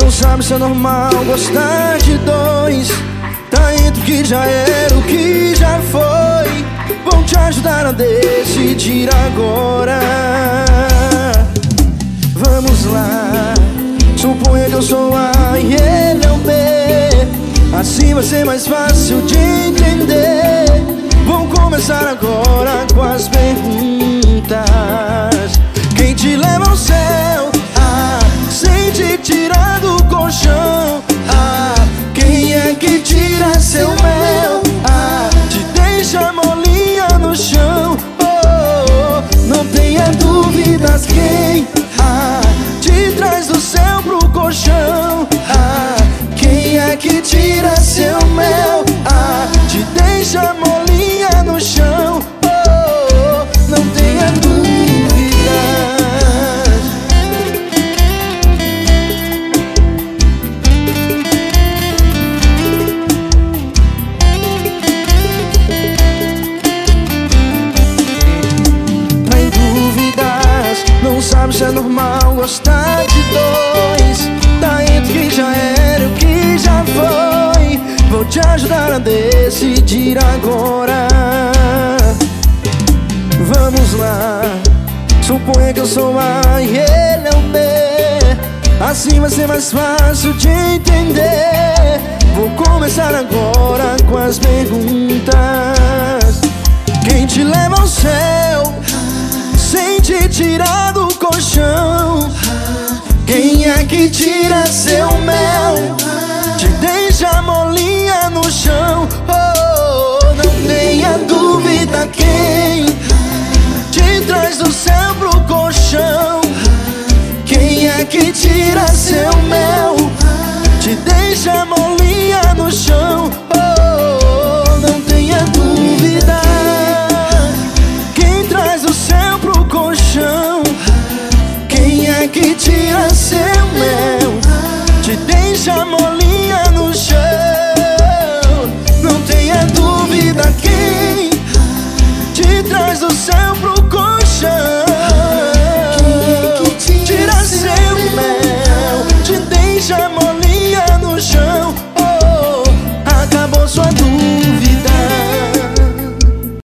Não sabe se é normal gostar de dois. Tá entre o que já era o que já foi. Vou te ajudar a decidir agora. Vamos lá. Suponha que eu sou A e ele é o B. Assim vai ser mais fácil de entender tira seu mel? Ah, te deixa molinha no chão oh, Não tenha dúvidas em dúvidas Não sabe se é normal gostar ajudar a decidir agora. Vamos lá Suponha que eu sou A e ele é o B. Assim vai ser mais fácil de entender. Vou começar agora com as perguntas. Quem te leva ao céu Sem te tirar do colchão? Quem é que tira seu que tira seu